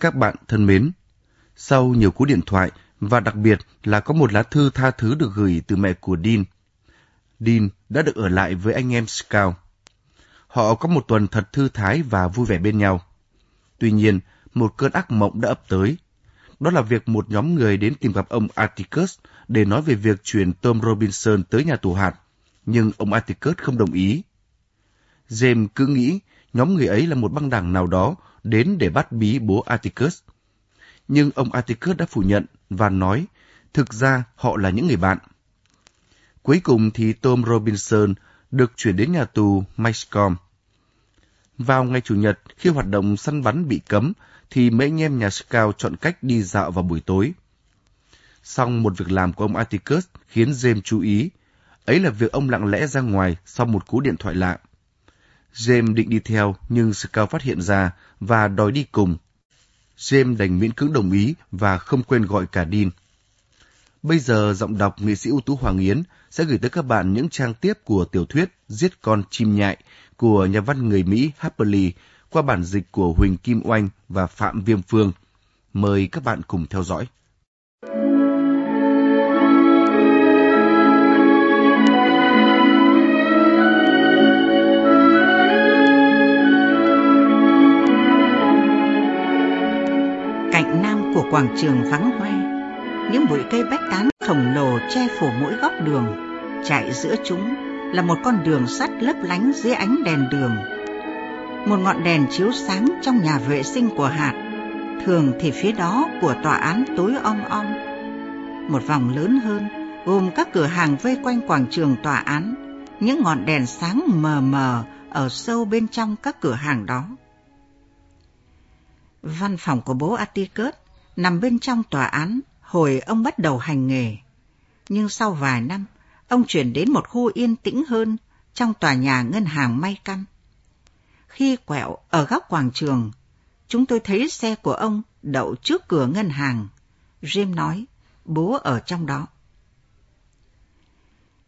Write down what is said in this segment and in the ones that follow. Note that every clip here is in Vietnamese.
Các bạn thân mến, sau nhiều cú điện thoại và đặc biệt là có một lá thư tha thứ được gửi từ mẹ của Dean, Dean đã được ở lại với anh em Scout. Họ có một tuần thật thư thái và vui vẻ bên nhau. Tuy nhiên, một cơn ác mộng đã ập tới. Đó là việc một nhóm người đến tìm gặp ông Atticus để nói về việc chuyển Tom Robinson tới nhà tù hạt, nhưng ông Atticus không đồng ý. James cứ nghĩ nhóm người ấy là một băng đảng nào đó đến để bắt bí bố Atticus. Nhưng ông Atticus đã phủ nhận và nói thực ra họ là những người bạn. Cuối cùng thì Tom Robinson được chuyển đến nhà tù Maxcom. Vào ngày Chủ nhật, khi hoạt động săn bắn bị cấm, thì mấy anh em nhà Scout chọn cách đi dạo vào buổi tối. Xong một việc làm của ông Atticus khiến James chú ý. Ấy là việc ông lặng lẽ ra ngoài sau một cú điện thoại lạ. James định đi theo, nhưng Scout phát hiện ra và đòi đi cùng. James đành miễn cưỡng đồng ý và không quên gọi cả Dean. Bây giờ giọng đọc nghệ sĩ ưu tú Hoàng Yến sẽ gửi tới các bạn những trang tiếp của tiểu thuyết Giết con chim nhại của nhà văn người Mỹ Harper Lee qua bản dịch của Huỳnh Kim Oanh và Phạm Viêm Phương. Mời các bạn cùng theo dõi. Thank you. Của quảng trường vắng hoe, những bụi cây bách tán khổng lồ che phủ mỗi góc đường, chạy giữa chúng là một con đường sắt lấp lánh dưới ánh đèn đường. Một ngọn đèn chiếu sáng trong nhà vệ sinh của hạt, thường thì phía đó của tòa án tối om om. Một vòng lớn hơn, gồm các cửa hàng vây quanh quảng trường tòa án, những ngọn đèn sáng mờ mờ ở sâu bên trong các cửa hàng đó. Văn phòng của bố Atticus nằm bên trong tòa án hồi ông bắt đầu hành nghề. Nhưng sau vài năm, ông chuyển đến một khu yên tĩnh hơn trong tòa nhà ngân hàng may căn. Khi quẹo ở góc quảng trường, chúng tôi thấy xe của ông đậu trước cửa ngân hàng. Jim nói, bố ở trong đó.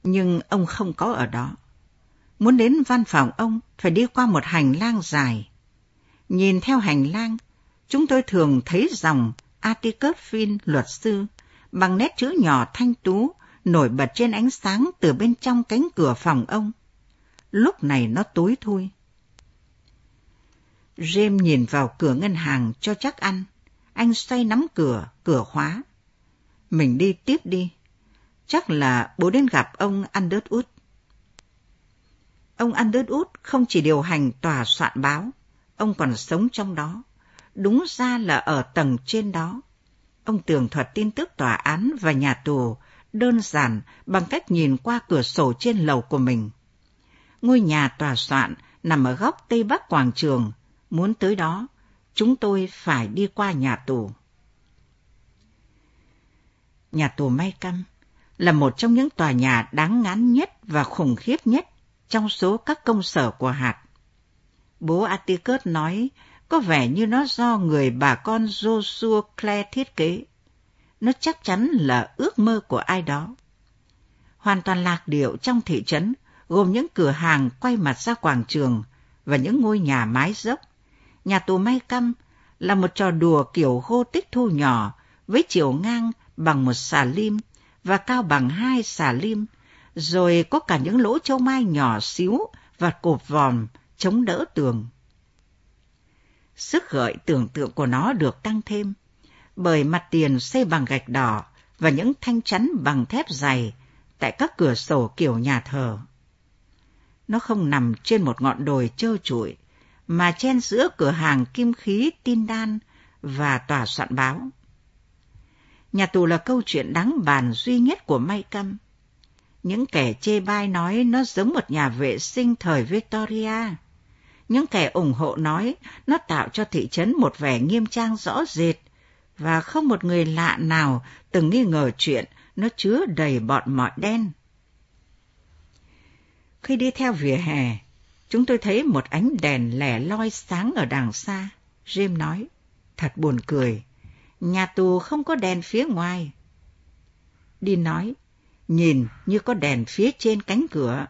Nhưng ông không có ở đó. Muốn đến văn phòng ông phải đi qua một hành lang dài. Nhìn theo hành lang, chúng tôi thường thấy dòng Atticus Fin luật sư bằng nét chữ nhỏ thanh tú nổi bật trên ánh sáng từ bên trong cánh cửa phòng ông. Lúc này nó tối thui. James nhìn vào cửa ngân hàng cho chắc ăn. Anh xoay nắm cửa, cửa khóa. Mình đi tiếp đi. Chắc là bố đến gặp ông Underwood. Ông Underwood không chỉ điều hành tòa soạn báo, ông còn sống trong đó. Đúng ra là ở tầng trên đó. Ông tường thuật tin tức tòa án và nhà tù đơn giản bằng cách nhìn qua cửa sổ trên lầu của mình. Ngôi nhà tòa soạn nằm ở góc tây bắc quảng trường. Muốn tới đó, chúng tôi phải đi qua nhà tù. Nhà tù May Căm là một trong những tòa nhà đáng ngán nhất và khủng khiếp nhất trong số các công sở của hạt. Bố Atikert nói có vẻ như nó do người bà con Joshua Clare thiết kế. Nó chắc chắn là ước mơ của ai đó. Hoàn toàn lạc điệu trong thị trấn, gồm những cửa hàng quay mặt ra quảng trường và những ngôi nhà mái dốc. Nhà tù may căm là một trò đùa kiểu hô tích thu nhỏ với chiều ngang bằng một xà lim và cao bằng hai xà lim, rồi có cả những lỗ châu mai nhỏ xíu và cột vòm chống đỡ tường. Sức gợi tưởng tượng của nó được tăng thêm, bởi mặt tiền xây bằng gạch đỏ và những thanh chắn bằng thép dày tại các cửa sổ kiểu nhà thờ. Nó không nằm trên một ngọn đồi trơ trụi, mà chen giữa cửa hàng kim khí tin đan và tòa soạn báo. Nhà tù là câu chuyện đáng bàn duy nhất của May Câm. Những kẻ chê bai nói nó giống một nhà vệ sinh thời Victoria. Những kẻ ủng hộ nói nó tạo cho thị trấn một vẻ nghiêm trang rõ rệt và không một người lạ nào từng nghi ngờ chuyện nó chứa đầy bọn mọi đen. Khi đi theo vỉa hè, chúng tôi thấy một ánh đèn lẻ loi sáng ở đằng xa. Jim nói, thật buồn cười, nhà tù không có đèn phía ngoài. Đi nói, nhìn như có đèn phía trên cánh cửa.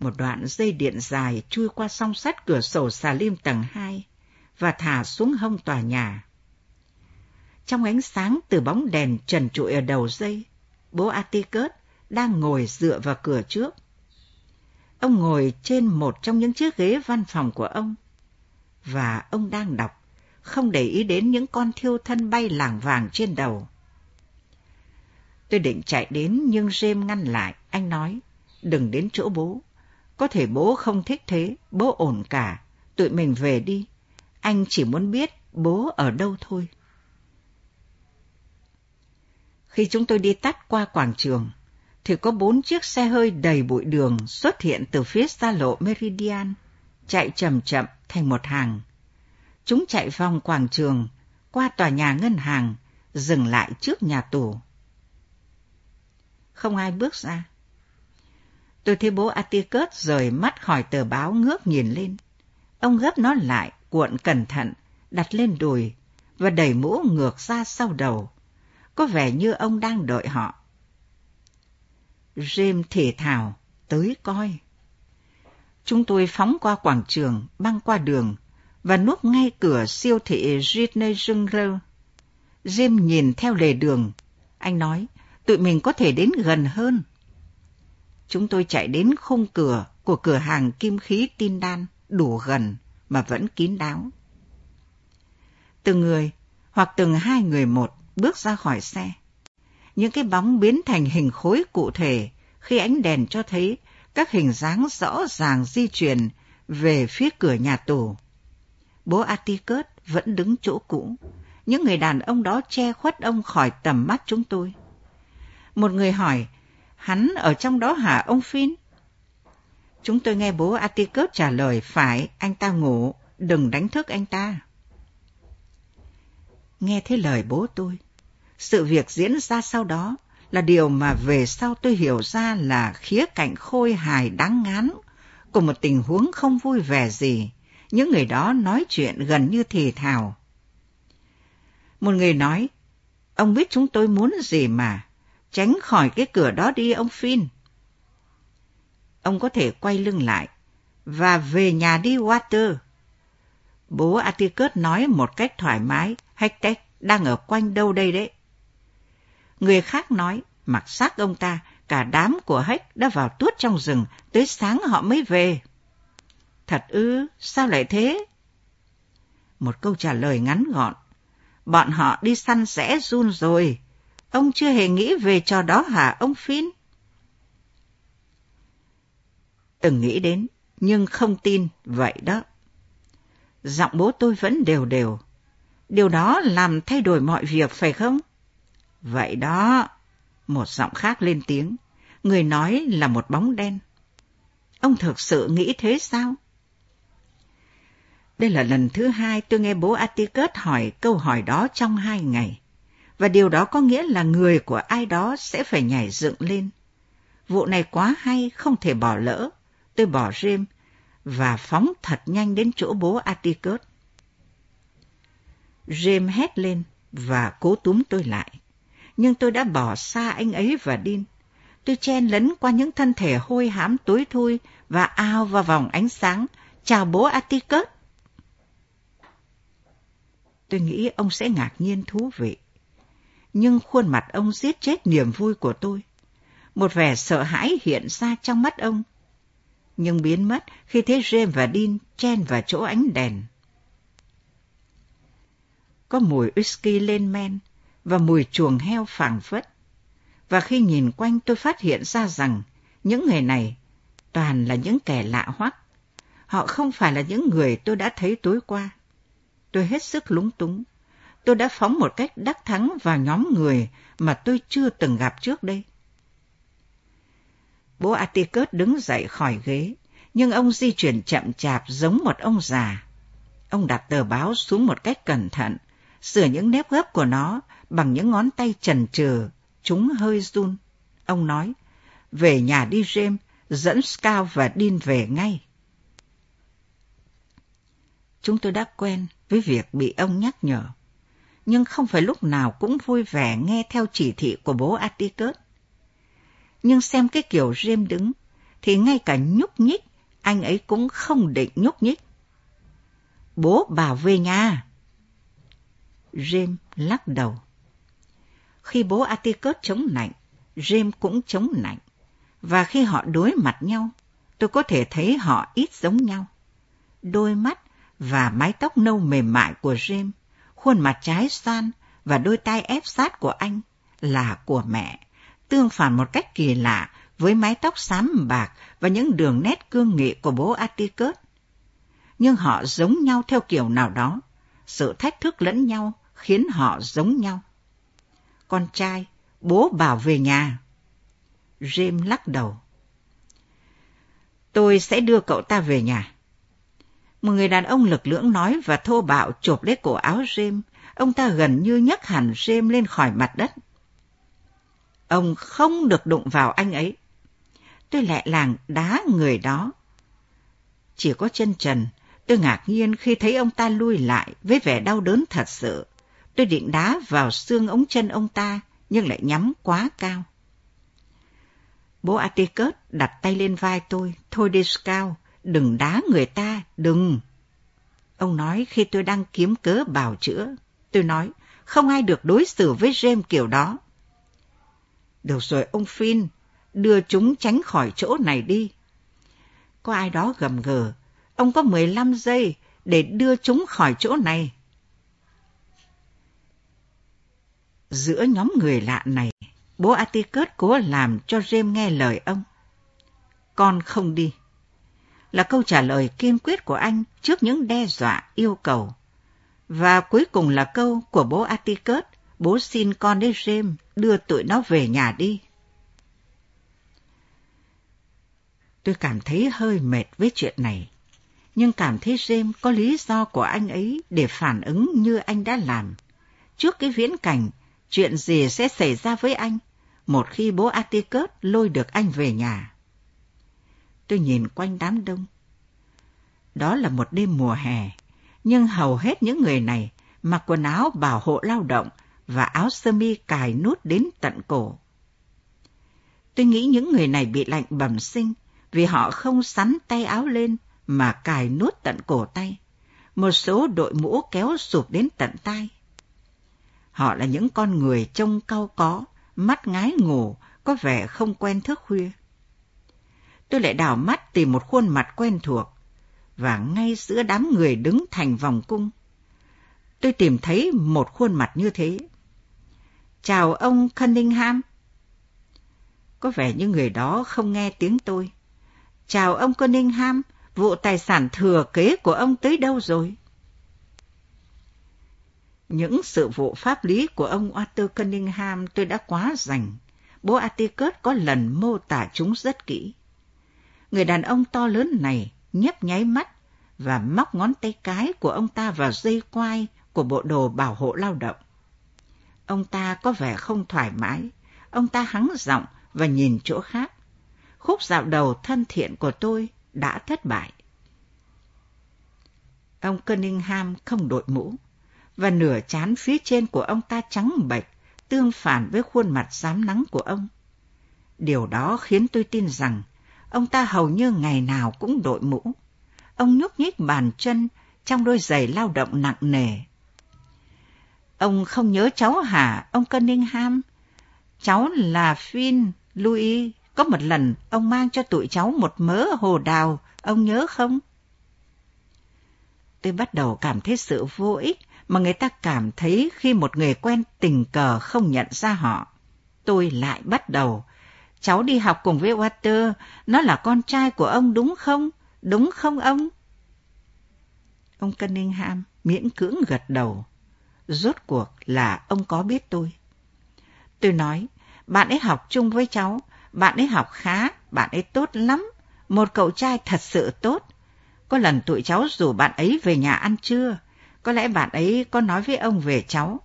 Một đoạn dây điện dài chui qua song sắt cửa sổ xà lim tầng 2 và thả xuống hông tòa nhà. Trong ánh sáng từ bóng đèn trần trụi ở đầu dây, bố Atticus đang ngồi dựa vào cửa trước. Ông ngồi trên một trong những chiếc ghế văn phòng của ông, và ông đang đọc, không để ý đến những con thiêu thân bay lảng vàng trên đầu. Tôi định chạy đến nhưng James ngăn lại, anh nói, đừng đến chỗ bố. Có thể bố không thích thế, bố ổn cả, tụi mình về đi. Anh chỉ muốn biết bố ở đâu thôi. Khi chúng tôi đi tắt qua quảng trường, thì có bốn chiếc xe hơi đầy bụi đường xuất hiện từ phía xa lộ Meridian, chạy chậm chậm thành một hàng. Chúng chạy vòng quảng trường, qua tòa nhà ngân hàng, dừng lại trước nhà tù. Không ai bước ra. Tôi thấy bố Atticus rời mắt khỏi tờ báo ngước nhìn lên. Ông gấp nó lại, cuộn cẩn thận, đặt lên đùi và đẩy mũ ngược ra sau đầu. Có vẻ như ông đang đợi họ. James thể thảo, tới coi. Chúng tôi phóng qua quảng trường, băng qua đường và núp ngay cửa siêu thị Ritney Jungle. James nhìn theo lề đường. Anh nói, tụi mình có thể đến gần hơn. Chúng tôi chạy đến khung cửa của cửa hàng kim khí tin đan, đủ gần mà vẫn kín đáo. Từng người, hoặc từng hai người một, bước ra khỏi xe. Những cái bóng biến thành hình khối cụ thể khi ánh đèn cho thấy các hình dáng rõ ràng di chuyển về phía cửa nhà tù. Bố Atticus vẫn đứng chỗ cũ. Những người đàn ông đó che khuất ông khỏi tầm mắt chúng tôi. Một người hỏi, hắn ở trong đó hả ông Phin? Chúng tôi nghe bố Atticus trả lời, phải, anh ta ngủ, đừng đánh thức anh ta. Nghe thấy lời bố tôi, sự việc diễn ra sau đó là điều mà về sau tôi hiểu ra là khía cạnh khôi hài đáng ngán của một tình huống không vui vẻ gì. Những người đó nói chuyện gần như thì thào. Một người nói, ông biết chúng tôi muốn gì mà, tránh khỏi cái cửa đó đi ông Phin. Ông có thể quay lưng lại và về nhà đi Water. Bố Atticus nói một cách thoải mái, Hectech đang ở quanh đâu đây đấy. Người khác nói, mặc xác ông ta, cả đám của Hách đã vào tuốt trong rừng, tới sáng họ mới về. Thật ư, sao lại thế? Một câu trả lời ngắn gọn. Bọn họ đi săn sẽ run rồi. Ông chưa hề nghĩ về trò đó hả ông Phin? Từng nghĩ đến, nhưng không tin, vậy đó. Giọng bố tôi vẫn đều đều. Điều đó làm thay đổi mọi việc phải không? Vậy đó. Một giọng khác lên tiếng. Người nói là một bóng đen. Ông thực sự nghĩ thế sao? Đây là lần thứ hai tôi nghe bố Atticus hỏi câu hỏi đó trong hai ngày. Và điều đó có nghĩa là người của ai đó sẽ phải nhảy dựng lên. Vụ này quá hay, không thể bỏ lỡ. Tôi bỏ rêm và phóng thật nhanh đến chỗ bố Atticus. James hét lên và cố túm tôi lại. Nhưng tôi đã bỏ xa anh ấy và Dean. Tôi chen lấn qua những thân thể hôi hám tối thui và ao vào vòng ánh sáng. Chào bố Atticus. Tôi nghĩ ông sẽ ngạc nhiên thú vị. Nhưng khuôn mặt ông giết chết niềm vui của tôi. Một vẻ sợ hãi hiện ra trong mắt ông. Nhưng biến mất khi thấy James và Dean chen vào chỗ ánh đèn có mùi whisky lên men và mùi chuồng heo phảng phất. Và khi nhìn quanh tôi phát hiện ra rằng những người này toàn là những kẻ lạ hoắc. Họ không phải là những người tôi đã thấy tối qua. Tôi hết sức lúng túng. Tôi đã phóng một cách đắc thắng vào nhóm người mà tôi chưa từng gặp trước đây. Bố Atticus đứng dậy khỏi ghế, nhưng ông di chuyển chậm chạp giống một ông già. Ông đặt tờ báo xuống một cách cẩn thận sửa những nếp gấp của nó bằng những ngón tay trần trừ, chúng hơi run. Ông nói, về nhà đi James, dẫn Scout và Dean về ngay. Chúng tôi đã quen với việc bị ông nhắc nhở, nhưng không phải lúc nào cũng vui vẻ nghe theo chỉ thị của bố Atticus. Nhưng xem cái kiểu James đứng, thì ngay cả nhúc nhích, anh ấy cũng không định nhúc nhích. bố bảo về nhà. James lắc đầu. Khi bố Atticus chống nạnh, James cũng chống nạnh. Và khi họ đối mặt nhau, tôi có thể thấy họ ít giống nhau. Đôi mắt và mái tóc nâu mềm mại của James, khuôn mặt trái xoan và đôi tay ép sát của anh là của mẹ, tương phản một cách kỳ lạ với mái tóc xám bạc và những đường nét cương nghị của bố Atticus. Nhưng họ giống nhau theo kiểu nào đó, sự thách thức lẫn nhau khiến họ giống nhau. Con trai, bố bảo về nhà. James lắc đầu. Tôi sẽ đưa cậu ta về nhà. Một người đàn ông lực lưỡng nói và thô bạo chộp lấy cổ áo James. Ông ta gần như nhấc hẳn James lên khỏi mặt đất. Ông không được đụng vào anh ấy. Tôi lại làng đá người đó. Chỉ có chân trần, tôi ngạc nhiên khi thấy ông ta lui lại với vẻ đau đớn thật sự. Tôi định đá vào xương ống chân ông ta, nhưng lại nhắm quá cao. Bố Atticus đặt tay lên vai tôi. Thôi đi Scout, đừng đá người ta, đừng. Ông nói khi tôi đang kiếm cớ bào chữa. Tôi nói, không ai được đối xử với James kiểu đó. Được rồi ông Finn, đưa chúng tránh khỏi chỗ này đi. Có ai đó gầm gừ, ông có 15 giây để đưa chúng khỏi chỗ này. Giữa nhóm người lạ này, bố Atticus cố làm cho James nghe lời ông. Con không đi. Là câu trả lời kiên quyết của anh trước những đe dọa yêu cầu. Và cuối cùng là câu của bố Atticus, bố xin con đến James đưa tụi nó về nhà đi. Tôi cảm thấy hơi mệt với chuyện này, nhưng cảm thấy James có lý do của anh ấy để phản ứng như anh đã làm. Trước cái viễn cảnh, chuyện gì sẽ xảy ra với anh một khi bố Atticus lôi được anh về nhà. Tôi nhìn quanh đám đông. Đó là một đêm mùa hè, nhưng hầu hết những người này mặc quần áo bảo hộ lao động và áo sơ mi cài nút đến tận cổ. Tôi nghĩ những người này bị lạnh bẩm sinh vì họ không sắn tay áo lên mà cài nút tận cổ tay. Một số đội mũ kéo sụp đến tận tay. Họ là những con người trông cau có, mắt ngái ngủ, có vẻ không quen thức khuya. Tôi lại đảo mắt tìm một khuôn mặt quen thuộc, và ngay giữa đám người đứng thành vòng cung, tôi tìm thấy một khuôn mặt như thế. Chào ông Cunningham. Có vẻ như người đó không nghe tiếng tôi. Chào ông Cunningham, vụ tài sản thừa kế của ông tới đâu rồi? Những sự vụ pháp lý của ông Arthur Cunningham tôi đã quá rành. Bố Atticus có lần mô tả chúng rất kỹ. Người đàn ông to lớn này nhấp nháy mắt và móc ngón tay cái của ông ta vào dây quai của bộ đồ bảo hộ lao động. Ông ta có vẻ không thoải mái. Ông ta hắng giọng và nhìn chỗ khác. Khúc dạo đầu thân thiện của tôi đã thất bại. Ông Cunningham không đội mũ, và nửa chán phía trên của ông ta trắng bệch, tương phản với khuôn mặt dám nắng của ông. Điều đó khiến tôi tin rằng ông ta hầu như ngày nào cũng đội mũ. Ông nhúc nhích bàn chân trong đôi giày lao động nặng nề. Ông không nhớ cháu hả, ông Cunningham? Cháu là Finn, Louis. Có một lần ông mang cho tụi cháu một mớ hồ đào, ông nhớ không? Tôi bắt đầu cảm thấy sự vô ích mà người ta cảm thấy khi một người quen tình cờ không nhận ra họ. Tôi lại bắt đầu. Cháu đi học cùng với Walter, nó là con trai của ông đúng không? Đúng không ông? Ông Cunningham miễn cưỡng gật đầu. Rốt cuộc là ông có biết tôi. Tôi nói, bạn ấy học chung với cháu, bạn ấy học khá, bạn ấy tốt lắm, một cậu trai thật sự tốt. Có lần tụi cháu rủ bạn ấy về nhà ăn trưa, có lẽ bạn ấy có nói với ông về cháu.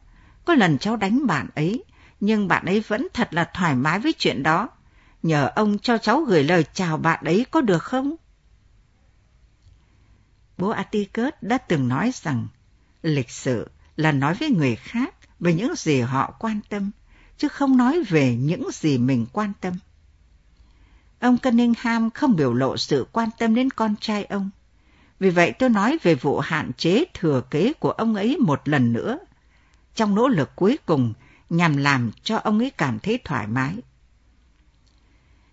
Có lần cháu đánh bạn ấy, nhưng bạn ấy vẫn thật là thoải mái với chuyện đó. Nhờ ông cho cháu gửi lời chào bạn ấy có được không? Bố Atticus đã từng nói rằng lịch sự là nói với người khác về những gì họ quan tâm, chứ không nói về những gì mình quan tâm. Ông Cunningham không biểu lộ sự quan tâm đến con trai ông, Vì vậy tôi nói về vụ hạn chế thừa kế của ông ấy một lần nữa, trong nỗ lực cuối cùng nhằm làm cho ông ấy cảm thấy thoải mái.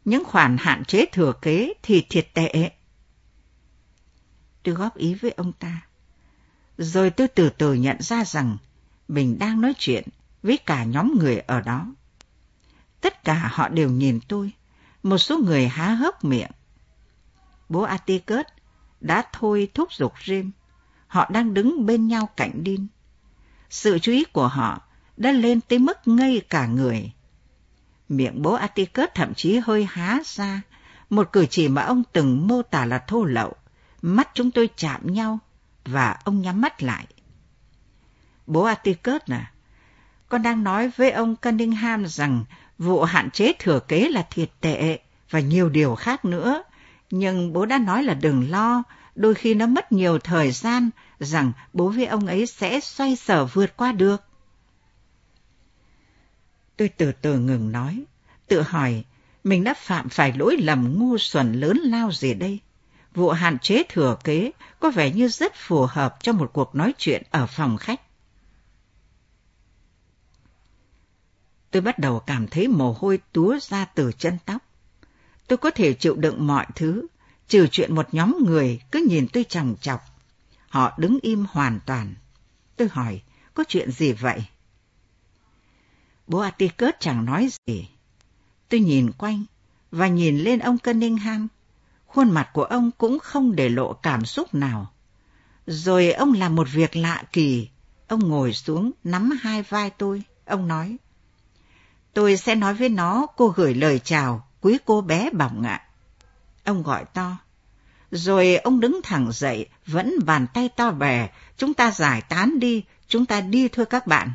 Những khoản hạn chế thừa kế thì thiệt tệ. Tôi góp ý với ông ta. Rồi tôi từ từ nhận ra rằng mình đang nói chuyện với cả nhóm người ở đó. Tất cả họ đều nhìn tôi, một số người há hốc miệng. Bố Atikert đã thôi thúc giục Jim. Họ đang đứng bên nhau cạnh Đin. Sự chú ý của họ đã lên tới mức ngây cả người. Miệng bố Atticus thậm chí hơi há ra, một cử chỉ mà ông từng mô tả là thô lậu. Mắt chúng tôi chạm nhau và ông nhắm mắt lại. Bố Atticus à, con đang nói với ông Cunningham rằng vụ hạn chế thừa kế là thiệt tệ và nhiều điều khác nữa. Nhưng bố đã nói là đừng lo, đôi khi nó mất nhiều thời gian, rằng bố với ông ấy sẽ xoay sở vượt qua được. Tôi từ từ ngừng nói, tự hỏi mình đã phạm phải lỗi lầm ngu xuẩn lớn lao gì đây? Vụ hạn chế thừa kế có vẻ như rất phù hợp cho một cuộc nói chuyện ở phòng khách. Tôi bắt đầu cảm thấy mồ hôi túa ra từ chân tóc. Tôi có thể chịu đựng mọi thứ, trừ chuyện một nhóm người cứ nhìn tôi chòng chọc. Họ đứng im hoàn toàn. Tôi hỏi, có chuyện gì vậy? Bố Atticus chẳng nói gì. Tôi nhìn quanh và nhìn lên ông Cunningham. Khuôn mặt của ông cũng không để lộ cảm xúc nào. Rồi ông làm một việc lạ kỳ. Ông ngồi xuống, nắm hai vai tôi. Ông nói, Tôi sẽ nói với nó cô gửi lời chào, quý cô bé bỏng ạ. Ông gọi to. Rồi ông đứng thẳng dậy, vẫn bàn tay to bè. Chúng ta giải tán đi, chúng ta đi thôi các bạn.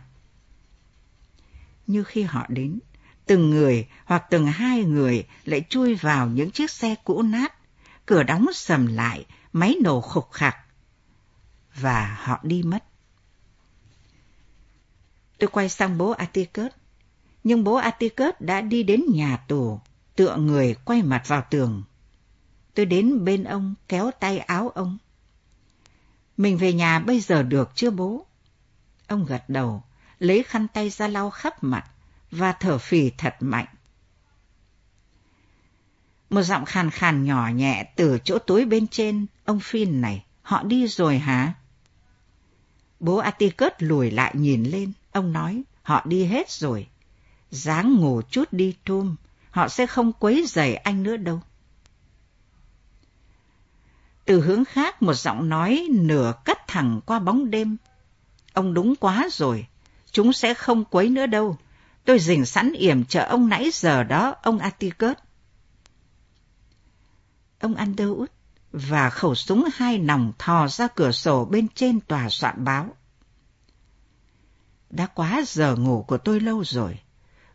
Như khi họ đến, từng người hoặc từng hai người lại chui vào những chiếc xe cũ nát, cửa đóng sầm lại, máy nổ khục khặc, Và họ đi mất. Tôi quay sang bố Atticus nhưng bố Atticus đã đi đến nhà tù, tựa người quay mặt vào tường. Tôi đến bên ông, kéo tay áo ông. Mình về nhà bây giờ được chưa bố? Ông gật đầu, lấy khăn tay ra lau khắp mặt và thở phì thật mạnh. Một giọng khàn khàn nhỏ nhẹ từ chỗ tối bên trên, ông Phin này, họ đi rồi hả? Bố Atticus lùi lại nhìn lên, ông nói, họ đi hết rồi dáng ngủ chút đi Tom, họ sẽ không quấy rầy anh nữa đâu. Từ hướng khác một giọng nói nửa cắt thẳng qua bóng đêm. Ông đúng quá rồi, chúng sẽ không quấy nữa đâu. Tôi dình sẵn yểm chờ ông nãy giờ đó, ông Atticus. Ông Underwood và khẩu súng hai nòng thò ra cửa sổ bên trên tòa soạn báo. Đã quá giờ ngủ của tôi lâu rồi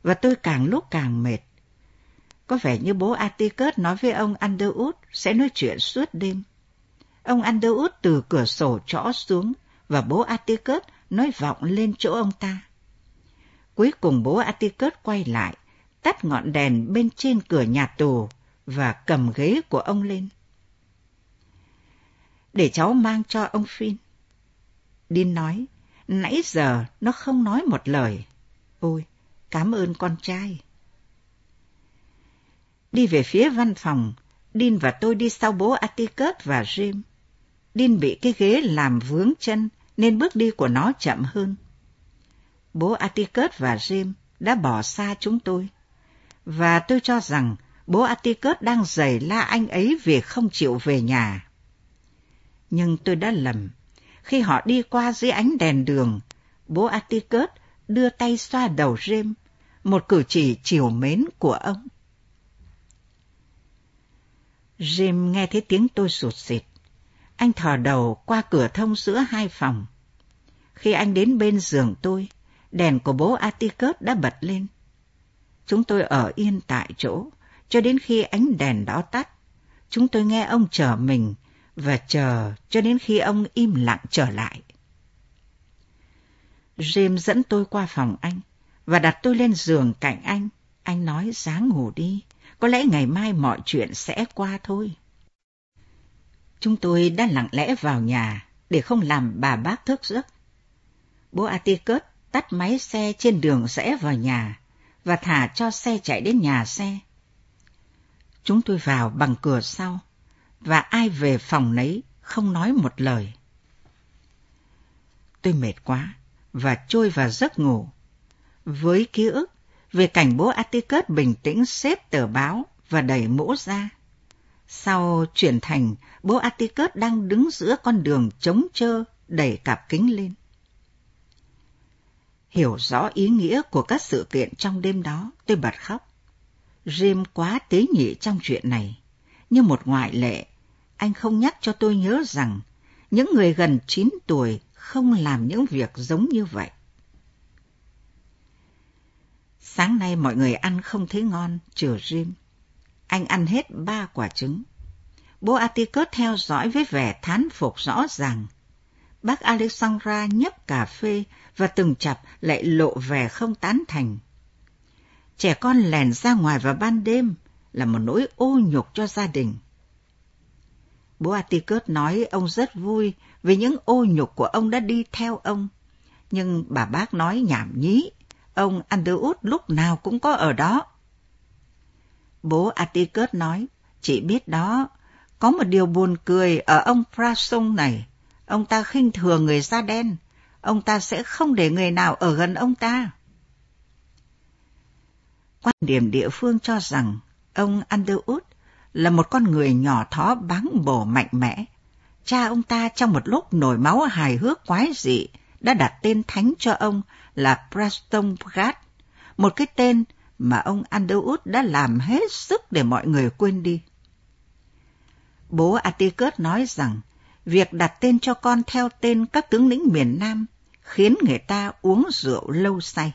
và tôi càng lúc càng mệt. Có vẻ như bố Atticus nói với ông Underwood sẽ nói chuyện suốt đêm. Ông Underwood từ cửa sổ trõ xuống và bố Atticus nói vọng lên chỗ ông ta. Cuối cùng bố Atticus quay lại, tắt ngọn đèn bên trên cửa nhà tù và cầm ghế của ông lên. Để cháu mang cho ông Phin. Đin nói, nãy giờ nó không nói một lời. Ôi, Cảm ơn con trai. Đi về phía văn phòng, Đin và tôi đi sau bố Atticus và Jim. Đin bị cái ghế làm vướng chân nên bước đi của nó chậm hơn. Bố Atticus và Jim đã bỏ xa chúng tôi. Và tôi cho rằng bố Atticus đang giày la anh ấy vì không chịu về nhà. Nhưng tôi đã lầm. Khi họ đi qua dưới ánh đèn đường, bố Atticus đưa tay xoa đầu Jim một cử chỉ chiều mến của ông. Jim nghe thấy tiếng tôi sụt sịt, Anh thò đầu qua cửa thông giữa hai phòng. Khi anh đến bên giường tôi, đèn của bố Atticus đã bật lên. Chúng tôi ở yên tại chỗ, cho đến khi ánh đèn đó tắt. Chúng tôi nghe ông chờ mình, và chờ cho đến khi ông im lặng trở lại. Jim dẫn tôi qua phòng anh và đặt tôi lên giường cạnh anh. Anh nói sáng ngủ đi, có lẽ ngày mai mọi chuyện sẽ qua thôi. Chúng tôi đã lặng lẽ vào nhà để không làm bà bác thức giấc. Bố Atikert tắt máy xe trên đường rẽ vào nhà và thả cho xe chạy đến nhà xe. Chúng tôi vào bằng cửa sau và ai về phòng nấy không nói một lời. Tôi mệt quá và trôi vào giấc ngủ. Với ký ức về cảnh bố Atticus bình tĩnh xếp tờ báo và đẩy mũ ra. Sau chuyển thành, bố Atticus đang đứng giữa con đường trống trơ, đẩy cặp kính lên. Hiểu rõ ý nghĩa của các sự kiện trong đêm đó, tôi bật khóc. Jim quá tế nhị trong chuyện này. Như một ngoại lệ, anh không nhắc cho tôi nhớ rằng những người gần 9 tuổi không làm những việc giống như vậy. Sáng nay mọi người ăn không thấy ngon, trừ Jim. Anh ăn hết ba quả trứng. Bố Atticus theo dõi với vẻ thán phục rõ ràng. Bác Alexandra nhấp cà phê và từng chập lại lộ vẻ không tán thành. Trẻ con lèn ra ngoài vào ban đêm là một nỗi ô nhục cho gia đình. Bố Atticus nói ông rất vui vì những ô nhục của ông đã đi theo ông. Nhưng bà bác nói nhảm nhí, ông Underwood lúc nào cũng có ở đó. Bố Atticus nói, chị biết đó, có một điều buồn cười ở ông Prasung này. Ông ta khinh thường người da đen, ông ta sẽ không để người nào ở gần ông ta. Quan điểm địa phương cho rằng ông Underwood là một con người nhỏ thó báng bổ mạnh mẽ. Cha ông ta trong một lúc nổi máu hài hước quái dị đã đặt tên thánh cho ông là Preston Gad, một cái tên mà ông Underwood đã làm hết sức để mọi người quên đi. Bố Atticus nói rằng việc đặt tên cho con theo tên các tướng lĩnh miền Nam khiến người ta uống rượu lâu say.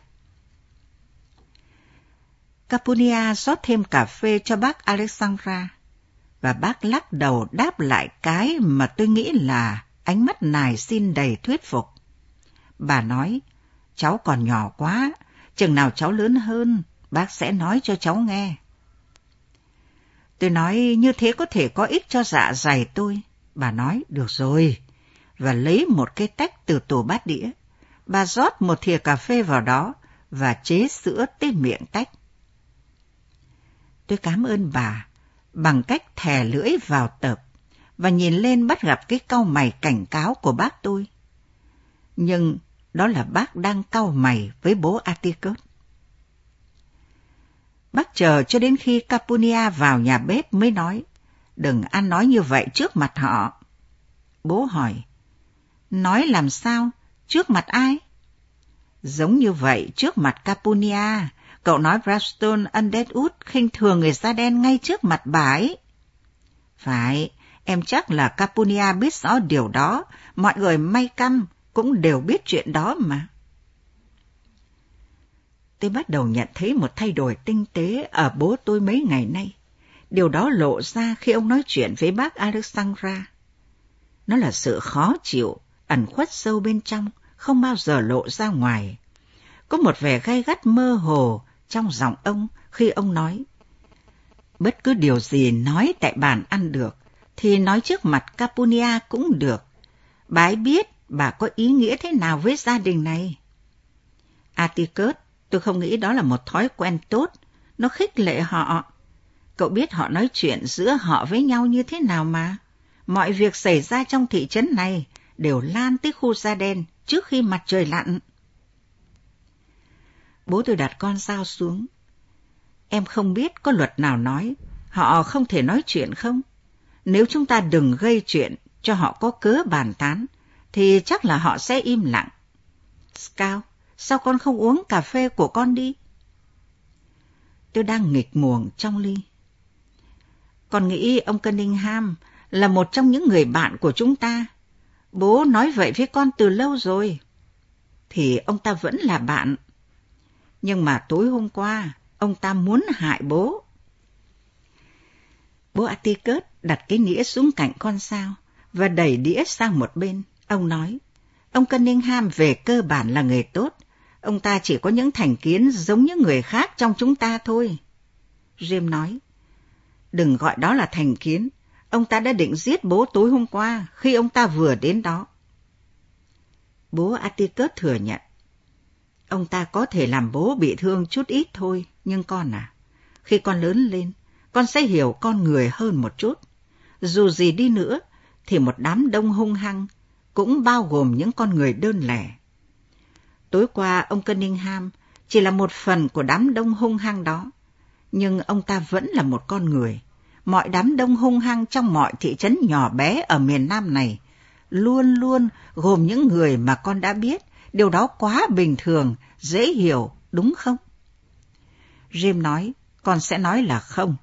Capunia rót thêm cà phê cho bác Alexandra, và bác lắc đầu đáp lại cái mà tôi nghĩ là ánh mắt nài xin đầy thuyết phục. Bà nói, cháu còn nhỏ quá, chừng nào cháu lớn hơn, bác sẽ nói cho cháu nghe. Tôi nói như thế có thể có ích cho dạ dày tôi. Bà nói, được rồi. Và lấy một cái tách từ tủ bát đĩa. Bà rót một thìa cà phê vào đó và chế sữa tới miệng tách. Tôi cảm ơn bà bằng cách thè lưỡi vào tập và nhìn lên bắt gặp cái cau mày cảnh cáo của bác tôi. Nhưng đó là bác đang cau mày với bố Atticus. Bác chờ cho đến khi Capunia vào nhà bếp mới nói, đừng ăn nói như vậy trước mặt họ. Bố hỏi, nói làm sao, trước mặt ai? Giống như vậy trước mặt Capunia, cậu nói Braston Deadwood khinh thường người da đen ngay trước mặt bà ấy. Phải, em chắc là Capunia biết rõ điều đó, mọi người may căm cũng đều biết chuyện đó mà tôi bắt đầu nhận thấy một thay đổi tinh tế ở bố tôi mấy ngày nay. Điều đó lộ ra khi ông nói chuyện với bác Alexandra. Nó là sự khó chịu, ẩn khuất sâu bên trong, không bao giờ lộ ra ngoài. Có một vẻ gay gắt mơ hồ trong giọng ông khi ông nói. Bất cứ điều gì nói tại bàn ăn được, thì nói trước mặt Capunia cũng được. Bà ấy biết bà có ý nghĩa thế nào với gia đình này. Atticus Tôi không nghĩ đó là một thói quen tốt, nó khích lệ họ. Cậu biết họ nói chuyện giữa họ với nhau như thế nào mà. Mọi việc xảy ra trong thị trấn này đều lan tới khu da đen trước khi mặt trời lặn. Bố tôi đặt con dao xuống. Em không biết có luật nào nói họ không thể nói chuyện không? Nếu chúng ta đừng gây chuyện cho họ có cớ bàn tán, thì chắc là họ sẽ im lặng. Scout, sao con không uống cà phê của con đi? Tôi đang nghịch muồng trong ly. Con nghĩ ông Cunningham là một trong những người bạn của chúng ta. Bố nói vậy với con từ lâu rồi. Thì ông ta vẫn là bạn. Nhưng mà tối hôm qua, ông ta muốn hại bố. Bố Atticus đặt cái nĩa xuống cạnh con sao và đẩy đĩa sang một bên. Ông nói, ông Cunningham về cơ bản là người tốt, Ông ta chỉ có những thành kiến giống như người khác trong chúng ta thôi. Jim nói, đừng gọi đó là thành kiến, Ông ta đã định giết bố tối hôm qua khi ông ta vừa đến đó. Bố Atticus thừa nhận. Ông ta có thể làm bố bị thương chút ít thôi, nhưng con à, khi con lớn lên, con sẽ hiểu con người hơn một chút. Dù gì đi nữa, thì một đám đông hung hăng cũng bao gồm những con người đơn lẻ. Tối qua ông Cunningham chỉ là một phần của đám đông hung hăng đó, nhưng ông ta vẫn là một con người. Mọi đám đông hung hăng trong mọi thị trấn nhỏ bé ở miền Nam này luôn luôn gồm những người mà con đã biết, điều đó quá bình thường, dễ hiểu, đúng không? Jim nói, con sẽ nói là không.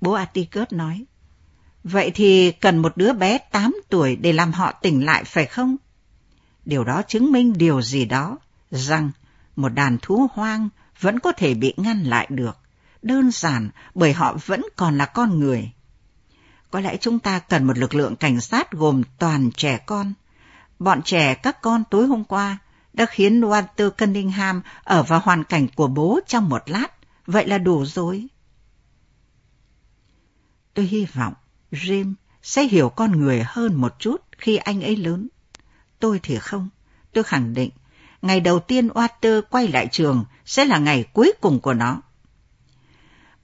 Bố Atticus nói, vậy thì cần một đứa bé 8 tuổi để làm họ tỉnh lại phải không? Điều đó chứng minh điều gì đó, rằng một đàn thú hoang vẫn có thể bị ngăn lại được, đơn giản bởi họ vẫn còn là con người. Có lẽ chúng ta cần một lực lượng cảnh sát gồm toàn trẻ con. Bọn trẻ các con tối hôm qua đã khiến Walter Cunningham ở vào hoàn cảnh của bố trong một lát. Vậy là đủ rồi. Tôi hy vọng Jim sẽ hiểu con người hơn một chút khi anh ấy lớn. Tôi thì không. Tôi khẳng định, ngày đầu tiên Walter quay lại trường sẽ là ngày cuối cùng của nó.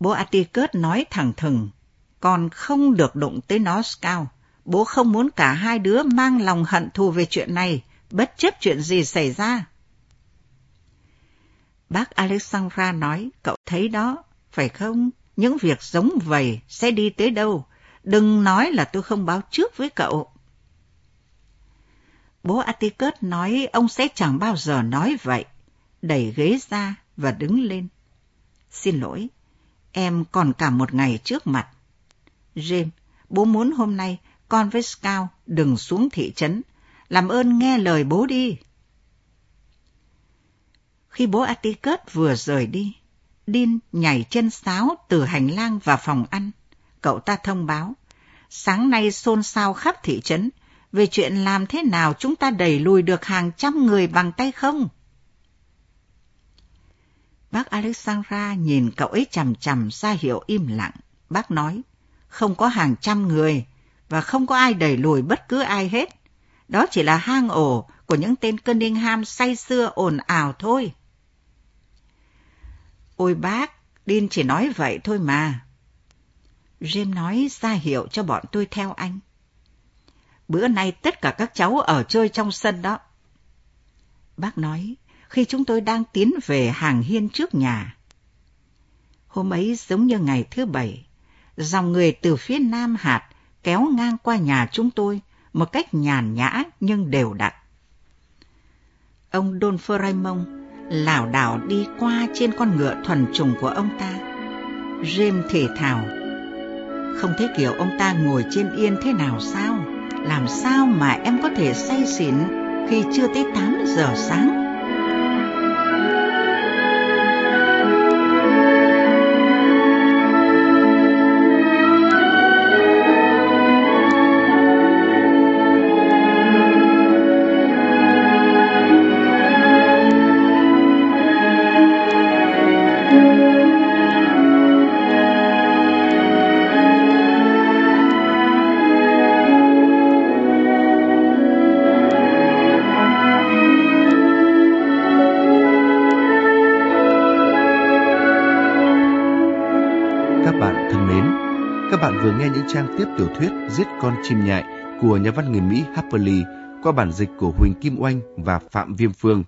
Bố Atticus nói thẳng thừng, con không được đụng tới nó Scout. Bố không muốn cả hai đứa mang lòng hận thù về chuyện này, bất chấp chuyện gì xảy ra. Bác Alexandra nói, cậu thấy đó, phải không? Những việc giống vậy sẽ đi tới đâu? Đừng nói là tôi không báo trước với cậu. Bố Atticus nói ông sẽ chẳng bao giờ nói vậy. Đẩy ghế ra và đứng lên. Xin lỗi, em còn cả một ngày trước mặt. James, bố muốn hôm nay con với Scout đừng xuống thị trấn. Làm ơn nghe lời bố đi. Khi bố Atticus vừa rời đi, Dean nhảy chân sáo từ hành lang vào phòng ăn. Cậu ta thông báo, sáng nay xôn xao khắp thị trấn về chuyện làm thế nào chúng ta đẩy lùi được hàng trăm người bằng tay không. Bác Alexandra nhìn cậu ấy chằm chằm ra hiệu im lặng. Bác nói, không có hàng trăm người và không có ai đẩy lùi bất cứ ai hết. Đó chỉ là hang ổ của những tên Cunningham say xưa ồn ào thôi. Ôi bác, Đin chỉ nói vậy thôi mà. Jim nói ra hiệu cho bọn tôi theo anh. Bữa nay tất cả các cháu ở chơi trong sân đó. Bác nói, khi chúng tôi đang tiến về hàng hiên trước nhà. Hôm ấy giống như ngày thứ bảy, dòng người từ phía nam hạt kéo ngang qua nhà chúng tôi một cách nhàn nhã nhưng đều đặn. Ông Don Raymond lảo đảo đi qua trên con ngựa thuần trùng của ông ta. James thể thảo, Không thấy kiểu ông ta ngồi trên yên thế nào sao? Làm sao mà em có thể say xỉn khi chưa tới 8 giờ sáng? Vừa nghe những trang tiếp tiểu thuyết Giết con chim nhại của nhà văn người Mỹ Harper Lee qua bản dịch của Huỳnh Kim Oanh và Phạm Viêm Phương.